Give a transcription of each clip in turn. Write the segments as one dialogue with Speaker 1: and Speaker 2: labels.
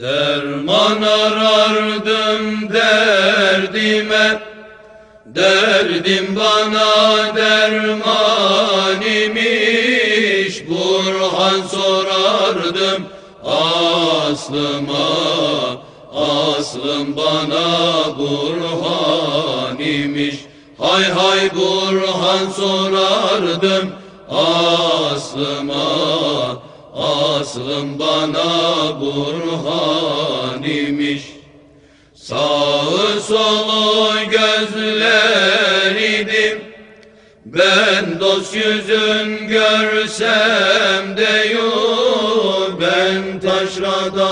Speaker 1: Derman arardım derdime Derdim bana derman imiş. Burhan sorardım aslıma Aslım bana Burhan imiş. Hay hay Burhan sorardım aslıma Aslım bana Burhan imiş Sağı solu gözleridim. Ben dost yüzün görsem de yok. Ben taşrada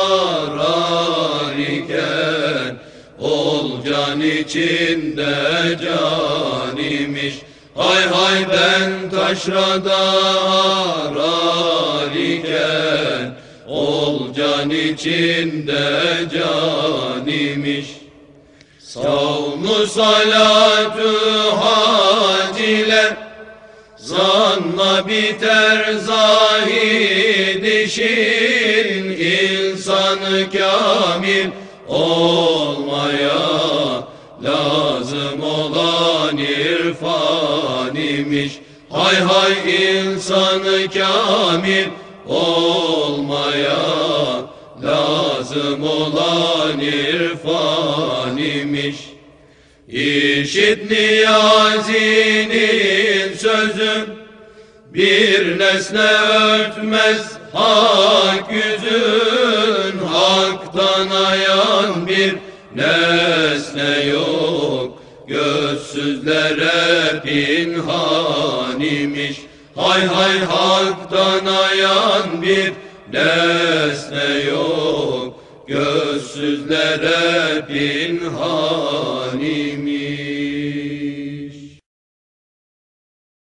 Speaker 1: arar iken Ol can içinde can imiş Hay hay ben taşrada arar iken Ol can içinde can imiş Savmu salatü haciler Zanla biter zahid işin. İnsanı kamil olmaya Lazım olan irfan imiş. Hay hay insanı kamil olmaya Lazım olan irfan imiş. İşit niyazinin sözü Bir nesne örtmez hak yüzün Haktan ayan bir nesne yok. Gözsüzlere pinhan imiş Hay hay haktan ayan bir nesne yok. Gözsüzlere pinhan imiş